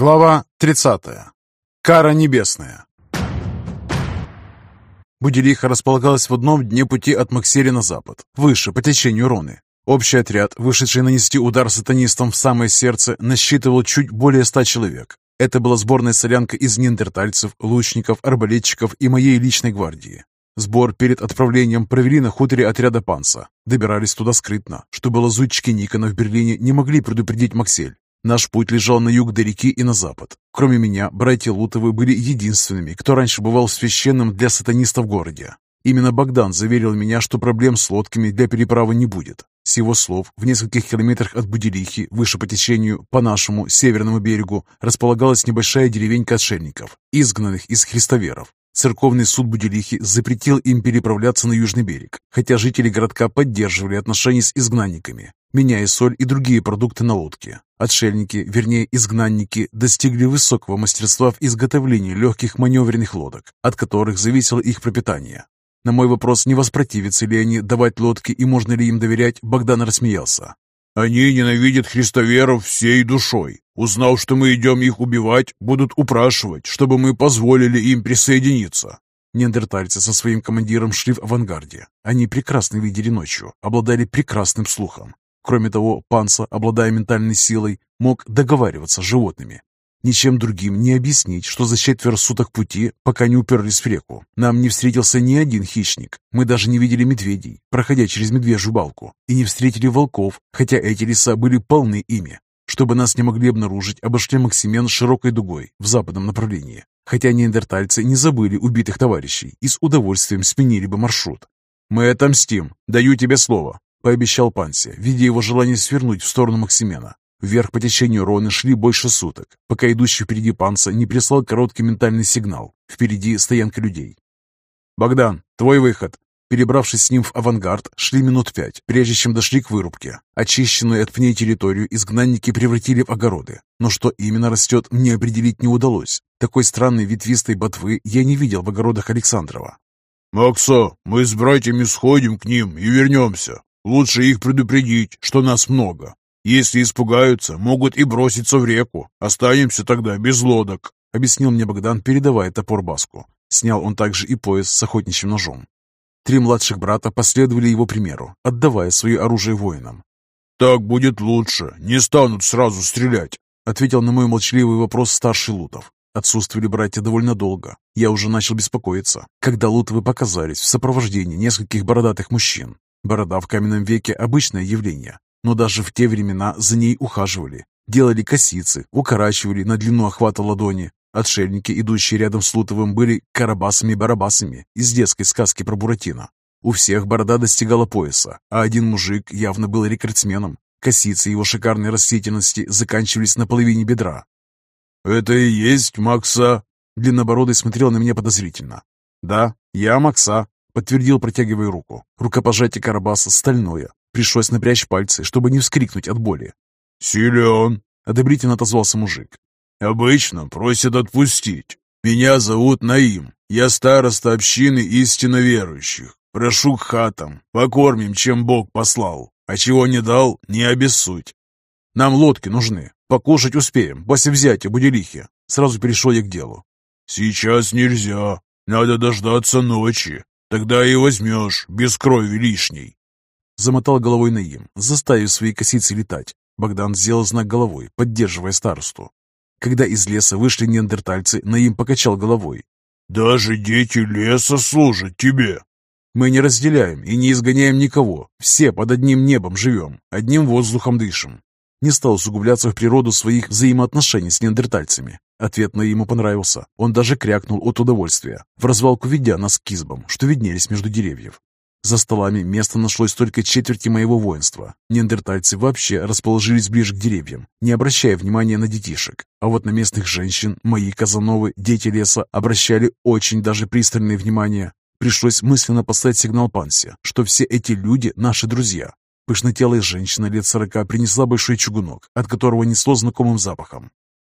Глава 30. Кара небесная. Будилиха располагалась в одном дне пути от Максери на запад, выше, по течению Роны. Общий отряд, вышедший нанести удар сатанистам в самое сердце, насчитывал чуть более ста человек. Это была сборная солянка из неандертальцев, лучников, арбалетчиков и моей личной гвардии. Сбор перед отправлением провели на хуторе отряда Панса. Добирались туда скрытно, чтобы лазутчики Никона в Берлине не могли предупредить Максель. Наш путь лежал на юг до реки и на запад. Кроме меня, братья Лутовы были единственными, кто раньше бывал в священном для сатанистов городе. Именно Богдан заверил меня, что проблем с лодками для переправы не будет. С его слов, в нескольких километрах от Будилихи, выше по течению, по нашему северному берегу, располагалась небольшая деревенька отшельников, изгнанных из христоверов. Церковный суд Будилихи запретил им переправляться на южный берег, хотя жители городка поддерживали отношения с изгнанниками меняя соль и другие продукты на лодке. Отшельники, вернее изгнанники, достигли высокого мастерства в изготовлении легких маневренных лодок, от которых зависело их пропитание. На мой вопрос, не воспротивятся ли они давать лодки и можно ли им доверять, Богдан рассмеялся. «Они ненавидят христоверов всей душой. Узнав, что мы идем их убивать, будут упрашивать, чтобы мы позволили им присоединиться. Неандертальцы со своим командиром шли в авангарде. Они прекрасно видели ночью, обладали прекрасным слухом. Кроме того, Панса, обладая ментальной силой, мог договариваться с животными. Ничем другим не объяснить, что за четверо суток пути, пока не уперлись в реку, нам не встретился ни один хищник. Мы даже не видели медведей, проходя через медвежью балку, и не встретили волков, хотя эти леса были полны ими. Чтобы нас не могли обнаружить, обошли Максимен широкой дугой в западном направлении. Хотя неандертальцы не забыли убитых товарищей и с удовольствием сменили бы маршрут. «Мы отомстим, даю тебе слово», — пообещал Панси, видя его желание свернуть в сторону Максимена. Вверх по течению Роны шли больше суток, пока идущий впереди Панца не прислал короткий ментальный сигнал. Впереди стоянка людей. «Богдан, твой выход!» Перебравшись с ним в авангард, шли минут пять, прежде чем дошли к вырубке. Очищенную от пней территорию изгнанники превратили в огороды. Но что именно растет, мне определить не удалось. Такой странной ветвистой ботвы я не видел в огородах Александрова. «Макса, мы с братьями сходим к ним и вернемся. Лучше их предупредить, что нас много. Если испугаются, могут и броситься в реку. Останемся тогда без лодок», — объяснил мне Богдан, передавая топор Баску. Снял он также и пояс с охотничьим ножом. Три младших брата последовали его примеру, отдавая свое оружие воинам. «Так будет лучше, не станут сразу стрелять», — ответил на мой молчаливый вопрос старший Лутов. Отсутствовали братья довольно долго. Я уже начал беспокоиться, когда Лутовы показались в сопровождении нескольких бородатых мужчин. Борода в каменном веке – обычное явление, но даже в те времена за ней ухаживали. Делали косицы, укорачивали на длину охвата ладони. Отшельники, идущие рядом с Лутовым, были карабасами-барабасами из детской сказки про Буратино. У всех борода достигала пояса, а один мужик явно был рекордсменом. Косицы его шикарной растительности заканчивались на половине бедра. «Это и есть Макса?» Длиннобородый смотрел на меня подозрительно. «Да, я Макса», Подтвердил, протягивая руку. Рукопожатие Карабаса стальное. Пришлось напрячь пальцы, чтобы не вскрикнуть от боли. «Силен!» — одобрительно отозвался мужик. «Обычно просят отпустить. Меня зовут Наим. Я староста общины истинно верующих. Прошу к хатам. Покормим, чем Бог послал. А чего не дал, не обессудь. Нам лодки нужны. Покушать успеем, после взятия Будилихи. Сразу перешел я к делу. Сейчас нельзя. Надо дождаться ночи. Тогда и возьмешь, без крови лишней. Замотал головой Наим, заставив свои косицы летать. Богдан сделал знак головой, поддерживая старосту. Когда из леса вышли неандертальцы, Наим покачал головой. «Даже дети леса служат тебе!» «Мы не разделяем и не изгоняем никого. Все под одним небом живем, одним воздухом дышим. Не стал усугубляться в природу своих взаимоотношений с неандертальцами. Ответ на ему понравился. Он даже крякнул от удовольствия, в развалку ведя нас к избам, что виднелись между деревьев. За столами место нашлось только четверти моего воинства. Неандертальцы вообще расположились ближе к деревьям, не обращая внимания на детишек. А вот на местных женщин мои казановы, дети леса, обращали очень даже пристальное внимание. Пришлось мысленно послать сигнал Пансе, что все эти люди – наши друзья. Пышнотелая женщина лет сорока принесла большой чугунок, от которого несло знакомым запахом.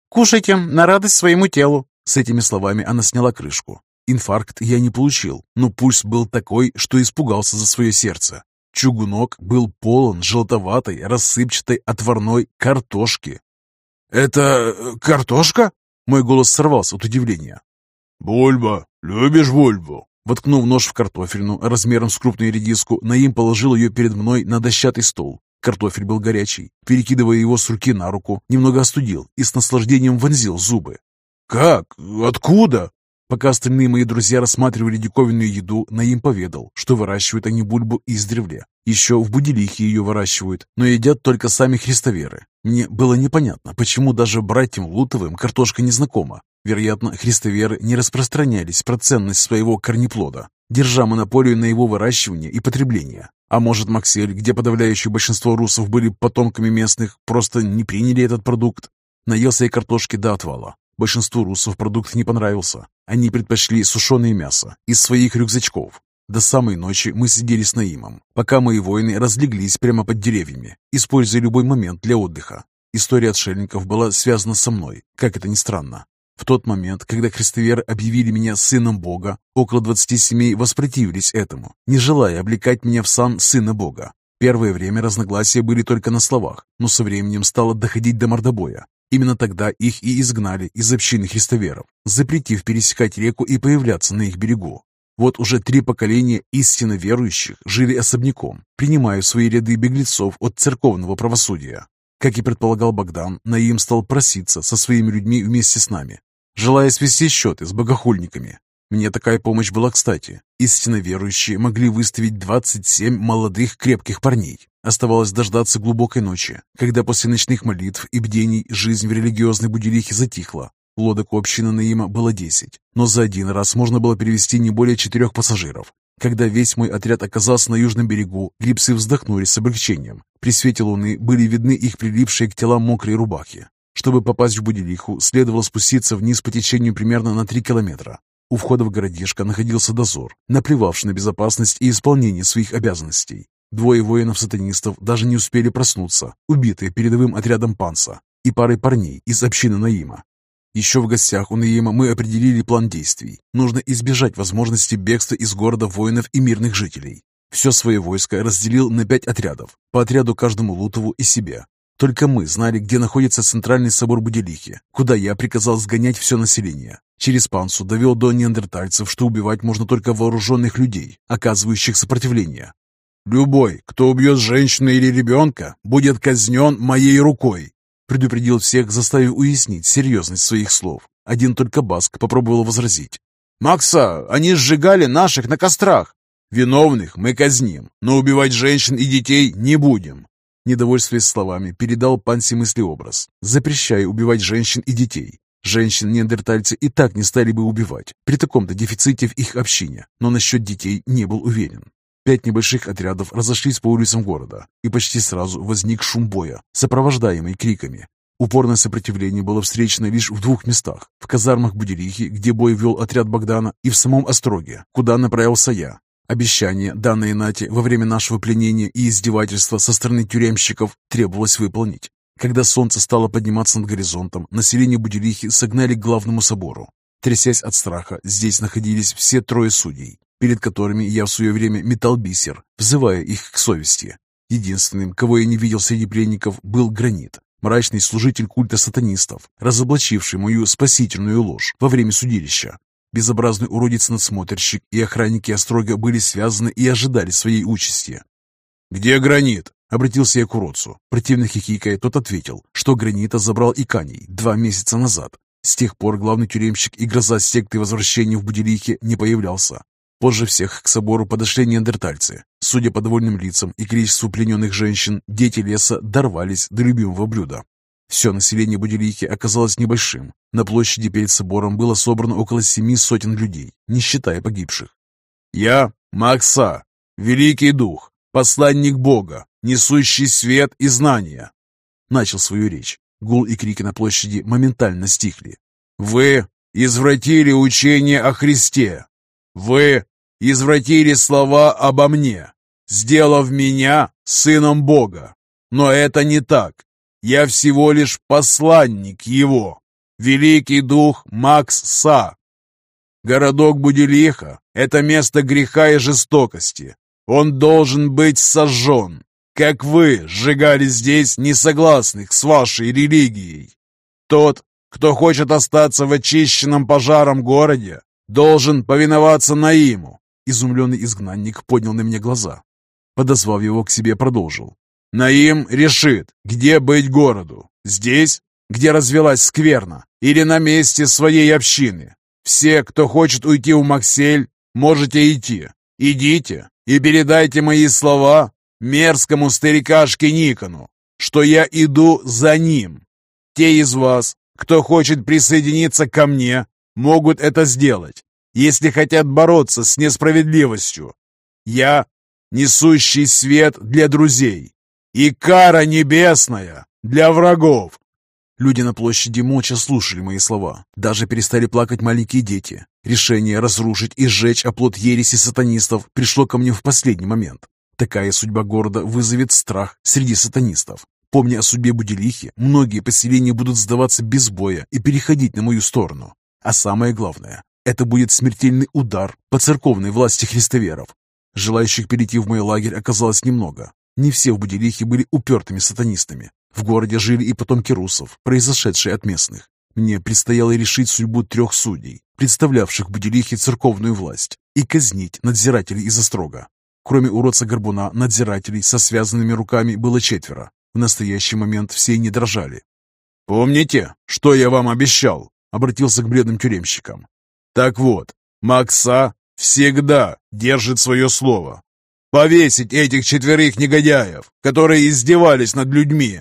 «Кушайте на радость своему телу!» С этими словами она сняла крышку. Инфаркт я не получил, но пульс был такой, что испугался за свое сердце. Чугунок был полон желтоватой, рассыпчатой отварной картошки. «Это э, картошка?» Мой голос сорвался от удивления. «Бульба! Любишь бульбу?» Воткнув нож в картофельну размером с крупную редиску, Наим положил ее перед мной на дощатый стол. Картофель был горячий. Перекидывая его с руки на руку, немного остудил и с наслаждением вонзил зубы. «Как? Откуда?» Пока остальные мои друзья рассматривали диковинную еду, Наим поведал, что выращивают они бульбу издревле. Еще в Будилихе ее выращивают, но едят только сами христоверы. Мне было непонятно, почему даже братьям Лутовым картошка не знакома. Вероятно, христоверы не распространялись про ценность своего корнеплода, держа монополию на его выращивание и потребление. А может, Максель, где подавляющее большинство русов были потомками местных, просто не приняли этот продукт? Наелся я картошки до отвала. Большинству русов продукт не понравился. Они предпочли сушеное мясо из своих рюкзачков. До самой ночи мы сидели с Наимом, пока мои воины разлеглись прямо под деревьями, используя любой момент для отдыха. История отшельников была связана со мной, как это ни странно. В тот момент, когда христоверы объявили меня сыном Бога, около 20 семей воспротивились этому, не желая облекать меня в сан сына Бога. Первое время разногласия были только на словах, но со временем стало доходить до мордобоя. Именно тогда их и изгнали из общины христоверов, запретив пересекать реку и появляться на их берегу. Вот уже три поколения истинно верующих жили особняком, принимая свои ряды беглецов от церковного правосудия. Как и предполагал Богдан, Наим стал проситься со своими людьми вместе с нами, желая свести счеты с богохульниками. Мне такая помощь была кстати. Истинно верующие могли выставить 27 молодых крепких парней. Оставалось дождаться глубокой ночи, когда после ночных молитв и бдений жизнь в религиозной будилихе затихла. Лодок общины Наима было 10, но за один раз можно было перевести не более четырех пассажиров. Когда весь мой отряд оказался на южном берегу, грибцы вздохнули с облегчением. При свете луны были видны их прилипшие к телам мокрые рубахи. Чтобы попасть в Будилиху, следовало спуститься вниз по течению примерно на 3 километра. У входа в городишко находился дозор, наплевавший на безопасность и исполнение своих обязанностей. Двое воинов-сатанистов даже не успели проснуться, убитые передовым отрядом панца и парой парней из общины Наима. Еще в гостях у Наима мы определили план действий. Нужно избежать возможности бегства из города воинов и мирных жителей. Все свое войско разделил на пять отрядов, по отряду каждому Лутову и себе. Только мы знали, где находится центральный собор Буделихи, куда я приказал сгонять все население. Через Пансу довел до неандертальцев, что убивать можно только вооруженных людей, оказывающих сопротивление. «Любой, кто убьет женщину или ребенка, будет казнен моей рукой», предупредил всех, заставив уяснить серьезность своих слов. Один только Баск попробовал возразить. «Макса, они сжигали наших на кострах. Виновных мы казним, но убивать женщин и детей не будем». Недовольствуясь словами, передал Панси мыслеобраз, запрещая убивать женщин и детей. Женщин неандертальцы и так не стали бы убивать при таком-то дефиците в их общине, но насчет детей не был уверен. Пять небольших отрядов разошлись по улицам города, и почти сразу возник шум боя, сопровождаемый криками. Упорное сопротивление было встречено лишь в двух местах. В казармах Будерихи, где бой вел отряд Богдана, и в самом Остроге, куда направился я. Обещание, данное Нате во время нашего пленения и издевательства со стороны тюремщиков, требовалось выполнить. Когда солнце стало подниматься над горизонтом, население Будерихи согнали к главному собору. Трясясь от страха, здесь находились все трое судей перед которыми я в свое время метал бисер, взывая их к совести. Единственным, кого я не видел среди пленников, был Гранит, мрачный служитель культа сатанистов, разоблачивший мою спасительную ложь во время судилища. Безобразный уродец-надсмотрщик и охранники Острога были связаны и ожидали своей участи. «Где Гранит?» — обратился я к уродцу. Противно хихикая, тот ответил, что Гранита забрал Иканий два месяца назад. С тех пор главный тюремщик и гроза секты возвращения в Будилихе не появлялся. Позже всех к собору подошли неандертальцы. Судя по довольным лицам и количеству плененных женщин, дети леса дорвались до любимого блюда. Все население Будилики оказалось небольшим. На площади перед собором было собрано около семи сотен людей, не считая погибших. «Я Макса, Великий Дух, посланник Бога, несущий свет и знания», начал свою речь. Гул и крики на площади моментально стихли. «Вы извратили учение о Христе. Вы извратили слова обо мне, сделав меня сыном Бога. Но это не так. Я всего лишь посланник его, великий дух Макс Са. Городок Будилиха — это место греха и жестокости. Он должен быть сожжен, как вы сжигали здесь несогласных с вашей религией. Тот, кто хочет остаться в очищенном пожаром городе, должен повиноваться Наиму. Изумленный изгнанник поднял на меня глаза. Подозвав его к себе, продолжил. Наим решит, где быть городу. Здесь, где развелась скверна, или на месте своей общины. Все, кто хочет уйти в Максель, можете идти. Идите и передайте мои слова мерзкому старикашке Никону, что я иду за ним. Те из вас, кто хочет присоединиться ко мне, могут это сделать, если хотят бороться с несправедливостью. Я несущий свет для друзей и кара небесная для врагов. Люди на площади молча слушали мои слова. Даже перестали плакать маленькие дети. Решение разрушить и сжечь оплот ереси сатанистов пришло ко мне в последний момент. Такая судьба города вызовет страх среди сатанистов. Помня о судьбе Буделихи, многие поселения будут сдаваться без боя и переходить на мою сторону. А самое главное, это будет смертельный удар по церковной власти христоверов. Желающих перейти в мой лагерь оказалось немного. Не все в Буделихе были упертыми сатанистами. В городе жили и потомки русов, произошедшие от местных. Мне предстояло решить судьбу трех судей, представлявших в Буделихе церковную власть, и казнить надзирателей из Острога. Кроме уродца-горбуна, надзирателей со связанными руками было четверо. В настоящий момент все не дрожали. «Помните, что я вам обещал?» — обратился к бледным тюремщикам. «Так вот, Макса всегда держит свое слово. Повесить этих четверых негодяев, которые издевались над людьми!»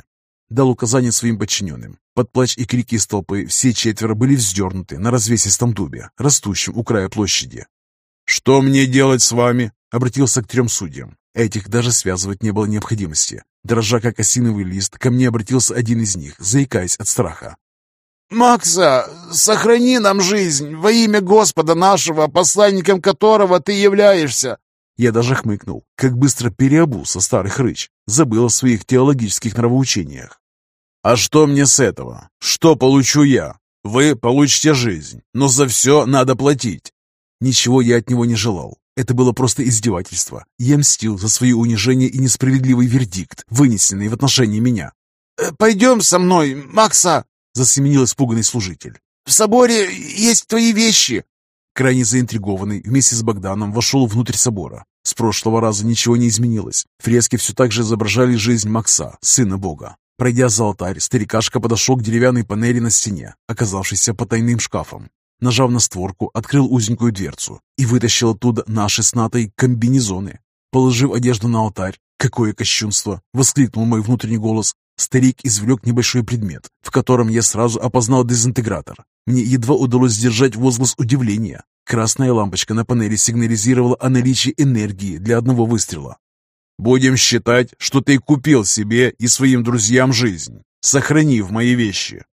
Дал указание своим подчиненным. Под плач и крики из толпы все четверо были вздернуты на развесистом дубе, растущем у края площади. «Что мне делать с вами?» — обратился к трем судьям. Этих даже связывать не было необходимости. Дрожа как осиновый лист, ко мне обратился один из них, заикаясь от страха. «Макса, сохрани нам жизнь во имя Господа нашего, посланником которого ты являешься!» Я даже хмыкнул, как быстро переобулся старый хрыч, забыл о своих теологических нравоучениях. «А что мне с этого? Что получу я? Вы получите жизнь, но за все надо платить!» Ничего я от него не желал. Это было просто издевательство. Я мстил за свои унижения и несправедливый вердикт, вынесенный в отношении меня. «Э, «Пойдем со мной, Макса!» — засеменил испуганный служитель. «В соборе есть твои вещи!» Крайне заинтригованный, вместе с Богданом вошел внутрь собора. С прошлого раза ничего не изменилось. Фрески все так же изображали жизнь Макса, сына Бога. Пройдя за алтарь, старикашка подошел к деревянной панели на стене, оказавшейся потайным шкафом. Нажав на створку, открыл узенькую дверцу и вытащил оттуда наши с Натой комбинезоны. Положив одежду на алтарь, какое кощунство! Воскликнул мой внутренний голос. Старик извлек небольшой предмет, в котором я сразу опознал дезинтегратор. Мне едва удалось сдержать возглас удивления. Красная лампочка на панели сигнализировала о наличии энергии для одного выстрела. «Будем считать, что ты купил себе и своим друзьям жизнь, сохранив мои вещи.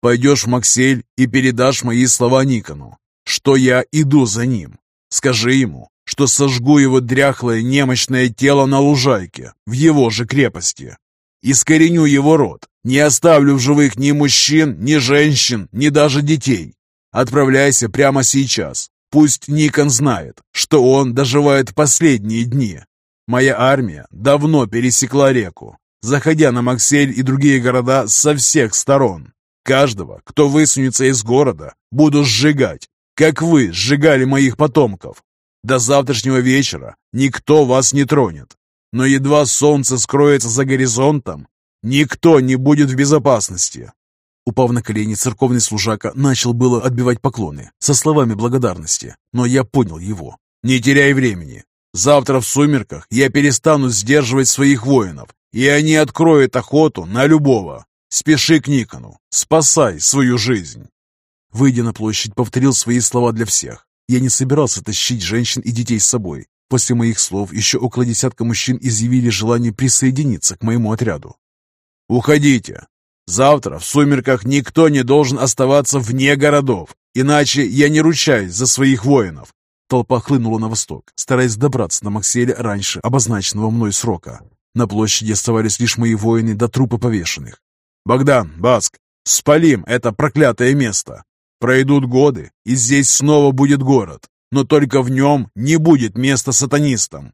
Пойдешь в Максель и передашь мои слова Никону, что я иду за ним. Скажи ему, что сожгу его дряхлое немощное тело на лужайке, в его же крепости. Искореню его род, не оставлю в живых ни мужчин, ни женщин, ни даже детей. Отправляйся прямо сейчас. Пусть Никон знает, что он доживает последние дни. Моя армия давно пересекла реку, заходя на Максель и другие города со всех сторон. Каждого, кто высунется из города, буду сжигать, как вы сжигали моих потомков. До завтрашнего вечера никто вас не тронет. Но едва солнце скроется за горизонтом, никто не будет в безопасности. Упав на колени, церковный служака начал было отбивать поклоны со словами благодарности, но я понял его. «Не теряй времени. Завтра в сумерках я перестану сдерживать своих воинов, и они откроют охоту на любого. Спеши к Никону, спасай свою жизнь!» Выйдя на площадь, повторил свои слова для всех. Я не собирался тащить женщин и детей с собой. После моих слов еще около десятка мужчин изъявили желание присоединиться к моему отряду. «Уходите! Завтра в сумерках никто не должен оставаться вне городов, иначе я не ручаюсь за своих воинов!» Толпа хлынула на восток, стараясь добраться до Макселя раньше обозначенного мной срока. На площади оставались лишь мои воины до трупа повешенных. «Богдан, Баск, спалим это проклятое место! Пройдут годы, и здесь снова будет город, но только в нем не будет места сатанистам!»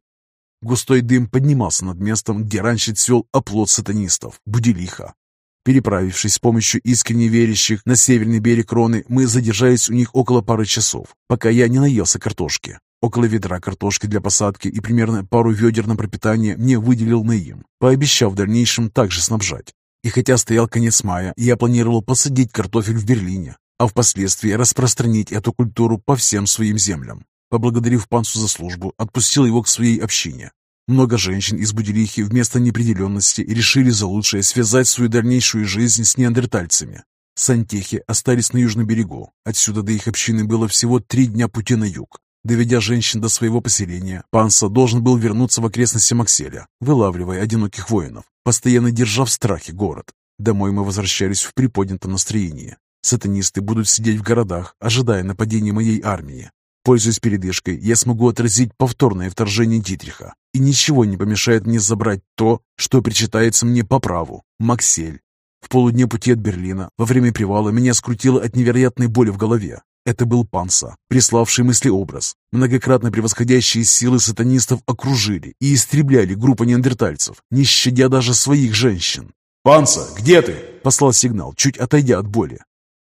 Густой дым поднимался над местом, где раньше цвел оплот сатанистов, Буделиха. Переправившись с помощью искренне верящих на северный берег Роны, мы задержались у них около пары часов, пока я не наелся картошки. Около ведра картошки для посадки и примерно пару ведер на пропитание мне выделил Наим, пообещав в дальнейшем также снабжать. И хотя стоял конец мая, я планировал посадить картофель в Берлине, а впоследствии распространить эту культуру по всем своим землям. Поблагодарив Пансу за службу, отпустил его к своей общине, много женщин из Будилихи вместо неопределенности решили за лучшее связать свою дальнейшую жизнь с неандертальцами. Сантехи остались на южном берегу. Отсюда до их общины было всего три дня пути на юг. Доведя женщин до своего поселения, Панса должен был вернуться в окрестности Макселя, вылавливая одиноких воинов, постоянно держа в страхе город. Домой мы возвращались в приподнятом настроении. Сатанисты будут сидеть в городах, ожидая нападения моей армии. Пользуясь передышкой, я смогу отразить повторное вторжение Дитриха, и ничего не помешает мне забрать то, что причитается мне по праву – Максель. В полудне пути от Берлина, во время привала, меня скрутило от невероятной боли в голове. Это был Панса, приславший мыслеобраз. Многократно превосходящие силы сатанистов окружили и истребляли группу неандертальцев, не щадя даже своих женщин. «Панса, где ты?» – послал сигнал, чуть отойдя от боли.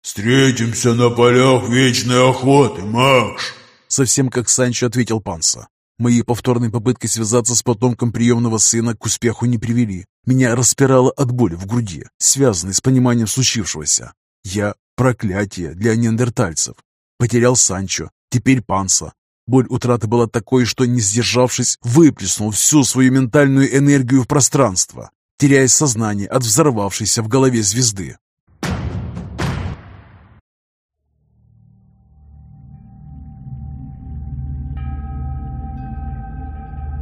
«Встретимся на полях вечной охоты, Макш!» Совсем как Санчо ответил Панса. Мои повторные попытки связаться с потомком приемного сына к успеху не привели. Меня распирало от боли в груди, связанной с пониманием случившегося. Я – проклятие для неандертальцев. Потерял Санчо, теперь Панса. Боль утраты была такой, что, не сдержавшись, выплеснул всю свою ментальную энергию в пространство, теряя сознание от взорвавшейся в голове звезды.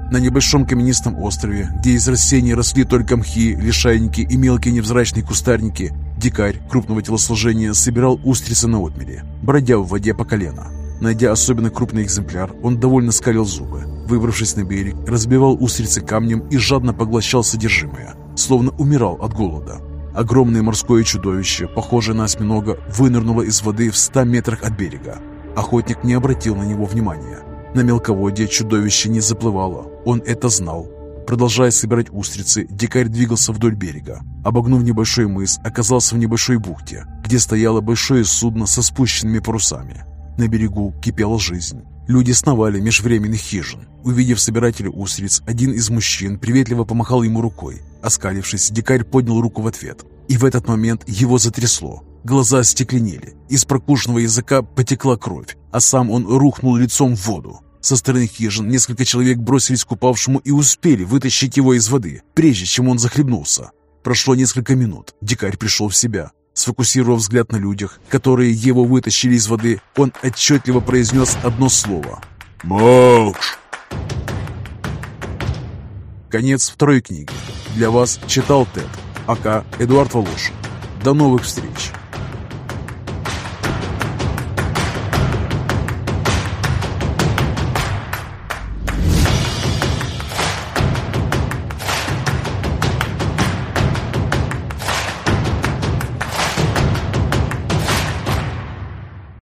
На небольшом каменистом острове, где из растений росли только мхи, лишайники и мелкие невзрачные кустарники, дикарь крупного телосложения собирал устрицы на отмеле, бродя в воде по колено. Найдя особенно крупный экземпляр, он довольно скалил зубы. Выбравшись на берег, разбивал устрицы камнем и жадно поглощал содержимое, словно умирал от голода. Огромное морское чудовище, похожее на осьминога, вынырнуло из воды в ста метрах от берега. Охотник не обратил на него внимания. На мелководье чудовище не заплывало, он это знал. Продолжая собирать устрицы, дикарь двигался вдоль берега. Обогнув небольшой мыс, оказался в небольшой бухте, где стояло большое судно со спущенными парусами. На берегу кипела жизнь. Люди сновали меж временных хижин. Увидев собирателя устриц, один из мужчин приветливо помахал ему рукой. Оскалившись, дикарь поднял руку в ответ. И в этот момент его затрясло. Глаза остекленели, из прокушенного языка потекла кровь, а сам он рухнул лицом в воду. Со стороны хижин несколько человек бросились к упавшему и успели вытащить его из воды, прежде чем он захлебнулся. Прошло несколько минут. Дикарь пришел в себя. Сфокусировав взгляд на людях, которые его вытащили из воды, он отчетливо произнес одно слово. «Макш!» Конец второй книги. Для вас читал Тед, АК Эдуард Волошин. До новых встреч!